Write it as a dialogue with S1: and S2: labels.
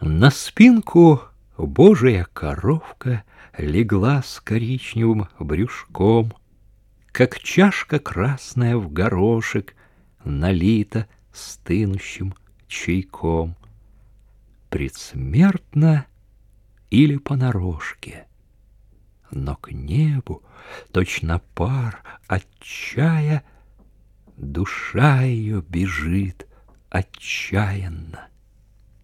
S1: На спинку божья коровка Легла с коричневым брюшком, Как чашка красная в горошек Налита стынущим чайком. Предсмертно или понарошке, Но к небу точно пар от чая Душа ее бежит отчаянно.